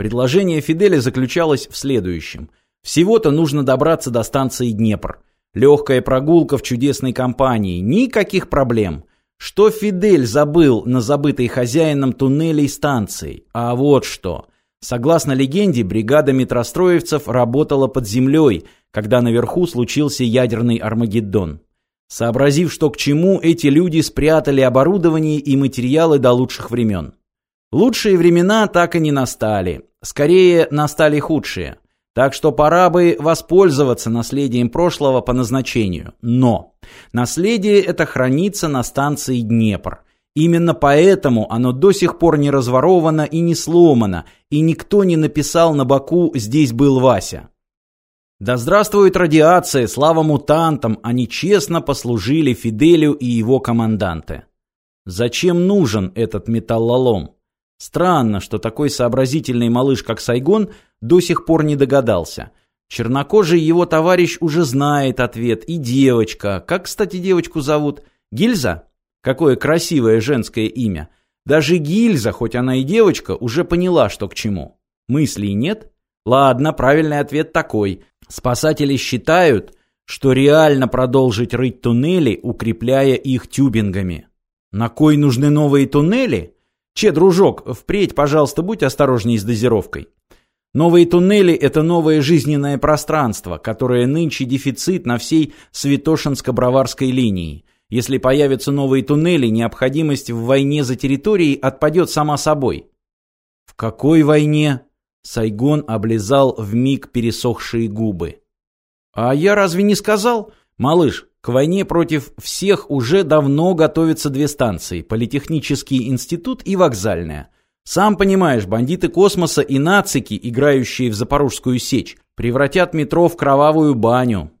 Предложение Фиделя заключалось в следующем. Всего-то нужно добраться до станции Днепр. Легкая прогулка в чудесной компании, никаких проблем. Что Фидель забыл на забытой хозяином туннелей станции? А вот что. Согласно легенде, бригада метростроевцев работала под землей, когда наверху случился ядерный Армагеддон. Сообразив, что к чему, эти люди спрятали оборудование и материалы до лучших времен. Лучшие времена так и не настали. Скорее, настали худшие. Так что пора бы воспользоваться наследием прошлого по назначению. Но наследие это хранится на станции Днепр. Именно поэтому оно до сих пор не разворовано и не сломано, и никто не написал на боку «здесь был Вася». Да здравствует радиация, слава мутантам, они честно послужили Фиделю и его команданты. Зачем нужен этот металлолом? Странно, что такой сообразительный малыш, как Сайгон, до сих пор не догадался. Чернокожий его товарищ уже знает ответ, и девочка. Как, кстати, девочку зовут? Гильза? Какое красивое женское имя. Даже Гильза, хоть она и девочка, уже поняла, что к чему. Мыслей нет? Ладно, правильный ответ такой. Спасатели считают, что реально продолжить рыть туннели, укрепляя их тюбингами. На кой нужны новые туннели? Че, дружок, впредь, пожалуйста, будь осторожней с дозировкой. Новые туннели – это новое жизненное пространство, которое нынче дефицит на всей Святошинско-Броварской линии. Если появятся новые туннели, необходимость в войне за территорией отпадет сама собой. В какой войне? Сайгон облизал вмиг пересохшие губы. «А я разве не сказал? Малыш, к войне против всех уже давно готовятся две станции – Политехнический институт и вокзальная. Сам понимаешь, бандиты космоса и нацики, играющие в Запорожскую сечь, превратят метро в кровавую баню.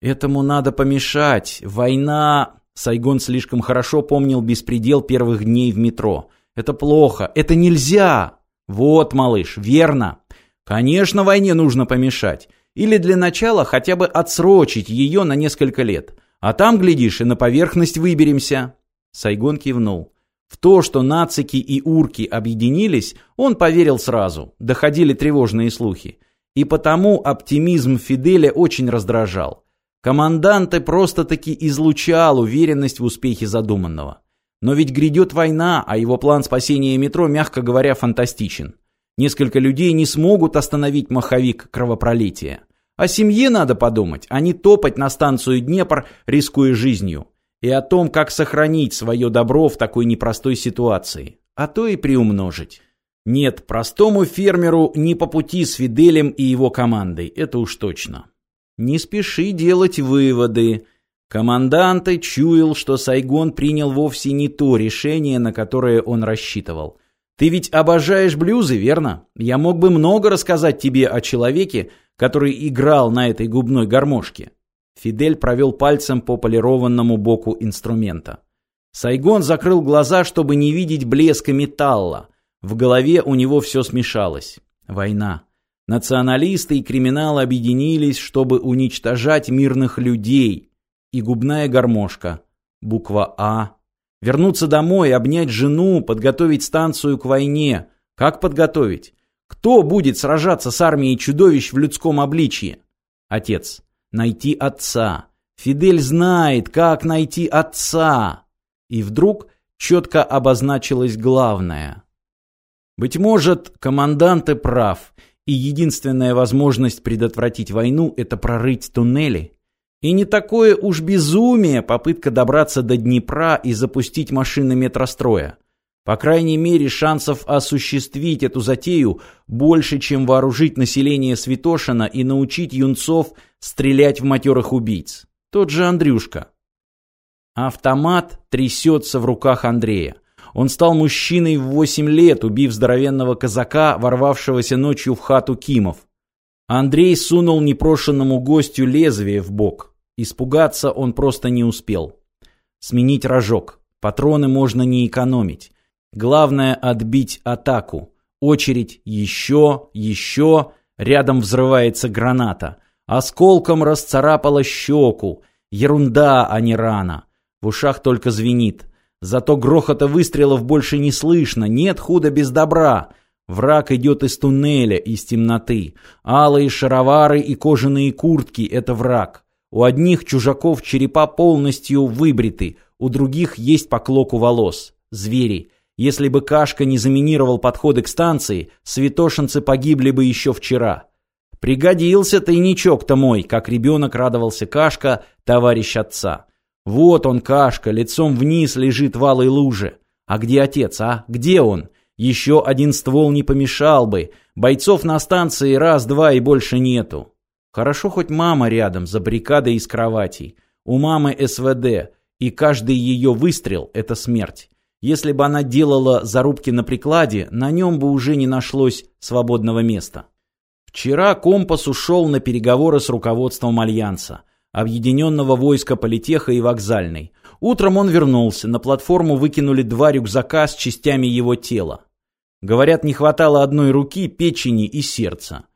Этому надо помешать. Война... Сайгон слишком хорошо помнил беспредел первых дней в метро. Это плохо. Это нельзя. Вот, малыш, верно. Конечно, войне нужно помешать. Или для начала хотя бы отсрочить ее на несколько лет. А там, глядишь, и на поверхность выберемся. Сайгон кивнул. В то, что нацики и урки объединились, он поверил сразу. Доходили тревожные слухи. И потому оптимизм Фиделя очень раздражал. Команданты просто-таки излучал уверенность в успехе задуманного. Но ведь грядет война, а его план спасения метро, мягко говоря, фантастичен. Несколько людей не смогут остановить маховик кровопролития. О семье надо подумать, а не топать на станцию Днепр, рискуя жизнью. И о том, как сохранить свое добро в такой непростой ситуации. А то и приумножить. Нет, простому фермеру не по пути с Фиделем и его командой, это уж точно. Не спеши делать выводы. Командант чуял, что Сайгон принял вовсе не то решение, на которое он рассчитывал. Ты ведь обожаешь блюзы, верно? Я мог бы много рассказать тебе о человеке, который играл на этой губной гармошке. Фидель провел пальцем по полированному боку инструмента. Сайгон закрыл глаза, чтобы не видеть блеска металла. В голове у него все смешалось. Война. Националисты и криминалы объединились, чтобы уничтожать мирных людей и губная гармошка. Буква А. Вернуться домой, обнять жену, подготовить станцию к войне. Как подготовить? Кто будет сражаться с армией чудовищ в людском обличье? Отец. Найти отца. Фидель знает, как найти отца. И вдруг четко обозначилось главное. Быть может, командант и прав, и единственная возможность предотвратить войну – это прорыть туннели. И не такое уж безумие попытка добраться до Днепра и запустить машины метростроя. По крайней мере, шансов осуществить эту затею больше, чем вооружить население Святошина и научить юнцов стрелять в матерых убийц. Тот же Андрюшка. Автомат трясется в руках Андрея. Он стал мужчиной в 8 лет, убив здоровенного казака, ворвавшегося ночью в хату Кимов. Андрей сунул непрошенному гостю лезвие в бок. Испугаться он просто не успел. Сменить рожок. Патроны можно не экономить. Главное отбить атаку. Очередь, еще, еще. Рядом взрывается граната. Осколком расцарапала щеку. Ерунда, а не рана. В ушах только звенит. Зато грохота выстрелов больше не слышно. Нет худа без добра. Враг идет из туннеля, из темноты. Алые шаровары и кожаные куртки — это враг. У одних чужаков черепа полностью выбриты, у других есть по клоку волос. Звери. Если бы Кашка не заминировал подходы к станции, святошинцы погибли бы еще вчера. Пригодился тайничок-то мой, как ребенок радовался Кашка, товарищ отца. Вот он, Кашка, лицом вниз лежит в алой луже. А где отец, а? Где он? Еще один ствол не помешал бы. Бойцов на станции раз-два и больше нету. Хорошо хоть мама рядом, за баррикадой из кроватей. У мамы СВД, и каждый ее выстрел — это смерть. Если бы она делала зарубки на прикладе, на нем бы уже не нашлось свободного места. Вчера Компас ушел на переговоры с руководством Альянса, объединенного войска Политеха и Вокзальной. Утром он вернулся, на платформу выкинули два рюкзака с частями его тела. Говорят, не хватало одной руки, печени и сердца.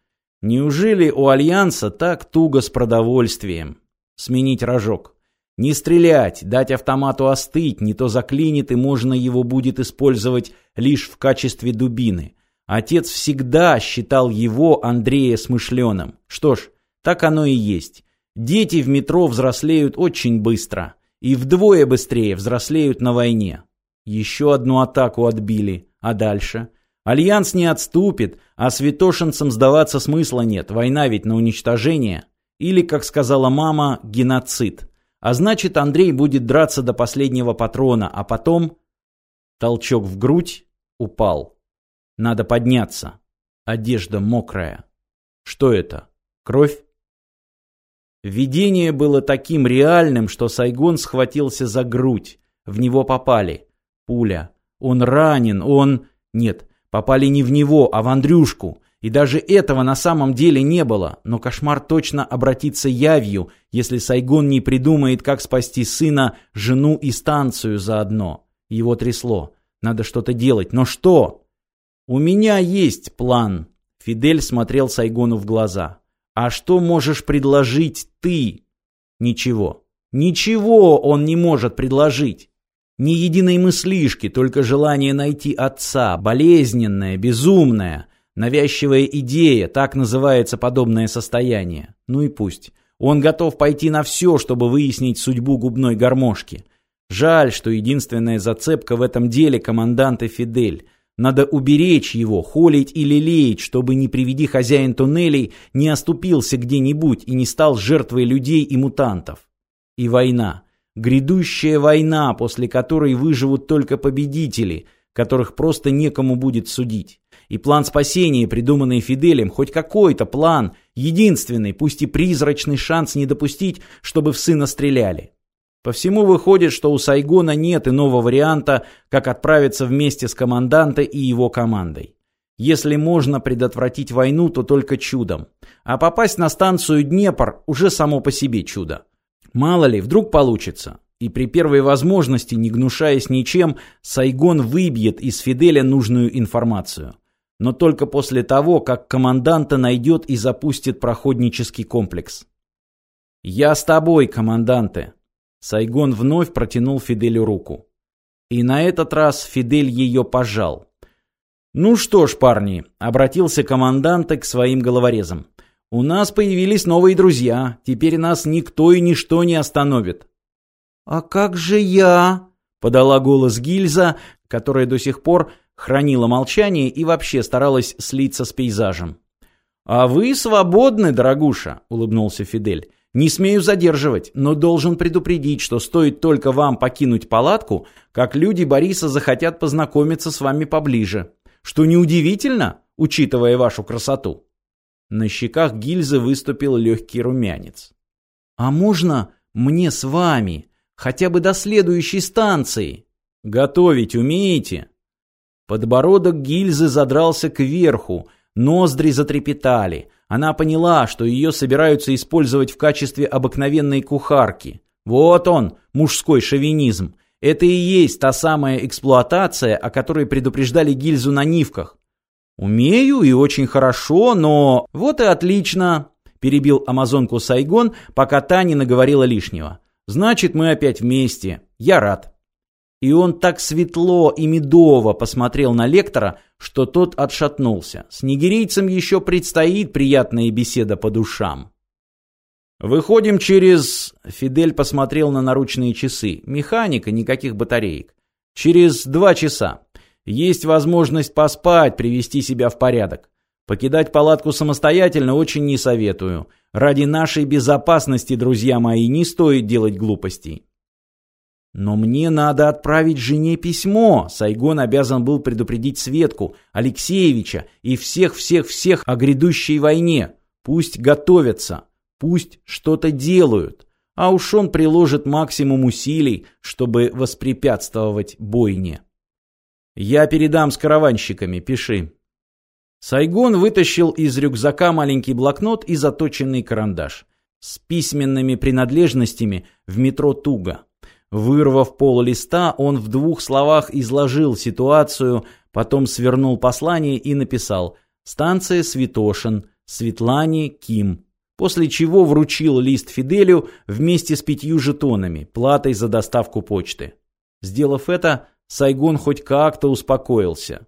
Неужели у Альянса так туго с продовольствием? Сменить рожок. Не стрелять, дать автомату остыть, не то заклинит и можно его будет использовать лишь в качестве дубины. Отец всегда считал его, Андрея, смышленым. Что ж, так оно и есть. Дети в метро взрослеют очень быстро. И вдвое быстрее взрослеют на войне. Еще одну атаку отбили. А дальше? Альянс не отступит, а святошинцам сдаваться смысла нет. Война ведь на уничтожение. Или, как сказала мама, геноцид. А значит, Андрей будет драться до последнего патрона, а потом... Толчок в грудь, упал. Надо подняться. Одежда мокрая. Что это? Кровь? Видение было таким реальным, что Сайгон схватился за грудь. В него попали. Пуля. Он ранен, он... Нет, попали не в него, а в Андрюшку. И даже этого на самом деле не было, но кошмар точно обратится явью, если Сайгон не придумает, как спасти сына, жену и станцию заодно. Его трясло. Надо что-то делать, но что? У меня есть план. Фидель смотрел Сайгону в глаза. А что можешь предложить ты? Ничего. Ничего он не может предложить. Ни единой мыслишки, только желание найти отца, болезненное, безумное. Навязчивая идея, так называется подобное состояние. Ну и пусть. Он готов пойти на все, чтобы выяснить судьбу губной гармошки. Жаль, что единственная зацепка в этом деле командант Фидель. Надо уберечь его, холить или лелеять, чтобы, не приведи хозяин туннелей, не оступился где-нибудь и не стал жертвой людей и мутантов. И война. Грядущая война, после которой выживут только победители, которых просто некому будет судить. И план спасения, придуманный Фиделем, хоть какой-то план, единственный, пусть и призрачный шанс не допустить, чтобы в сына стреляли. По всему выходит, что у Сайгона нет иного варианта, как отправиться вместе с команданта и его командой. Если можно предотвратить войну, то только чудом. А попасть на станцию Днепр уже само по себе чудо. Мало ли, вдруг получится. И при первой возможности, не гнушаясь ничем, Сайгон выбьет из Фиделя нужную информацию но только после того, как команданта найдет и запустит проходнический комплекс. «Я с тобой, команданте!» Сайгон вновь протянул Фиделю руку. И на этот раз Фидель ее пожал. «Ну что ж, парни», — обратился командант к своим головорезам. «У нас появились новые друзья. Теперь нас никто и ничто не остановит». «А как же я?» — подала голос Гильза, которая до сих пор хранила молчание и вообще старалась слиться с пейзажем. «А вы свободны, дорогуша», — улыбнулся Фидель. «Не смею задерживать, но должен предупредить, что стоит только вам покинуть палатку, как люди Бориса захотят познакомиться с вами поближе. Что неудивительно, учитывая вашу красоту». На щеках гильзы выступил легкий румянец. «А можно мне с вами? Хотя бы до следующей станции?» «Готовить умеете?» Подбородок гильзы задрался кверху, ноздри затрепетали. Она поняла, что ее собираются использовать в качестве обыкновенной кухарки. Вот он, мужской шовинизм. Это и есть та самая эксплуатация, о которой предупреждали гильзу на нивках. «Умею и очень хорошо, но...» «Вот и отлично», – перебил амазонку Сайгон, пока та не наговорила лишнего. «Значит, мы опять вместе. Я рад». И он так светло и медово посмотрел на лектора, что тот отшатнулся. С нигерийцем еще предстоит приятная беседа по душам. «Выходим через...» Фидель посмотрел на наручные часы. «Механика, никаких батареек. Через два часа. Есть возможность поспать, привести себя в порядок. Покидать палатку самостоятельно очень не советую. Ради нашей безопасности, друзья мои, не стоит делать глупостей. Но мне надо отправить жене письмо. Сайгон обязан был предупредить Светку, Алексеевича и всех-всех-всех о грядущей войне. Пусть готовятся, пусть что-то делают. А уж он приложит максимум усилий, чтобы воспрепятствовать бойне. Я передам с караванщиками, пиши. Сайгон вытащил из рюкзака маленький блокнот и заточенный карандаш. С письменными принадлежностями в метро туго. Вырвав пол листа, он в двух словах изложил ситуацию, потом свернул послание и написал «Станция Святошин, Светлане Ким». После чего вручил лист Фиделю вместе с пятью жетонами, платой за доставку почты. Сделав это, Сайгон хоть как-то успокоился.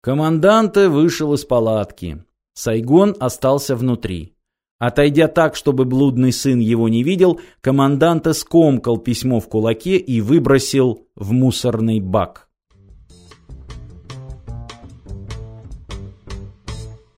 Команданте вышел из палатки. Сайгон остался внутри. Отойдя так, чтобы блудный сын его не видел, команданте скомкал письмо в кулаке и выбросил в мусорный бак.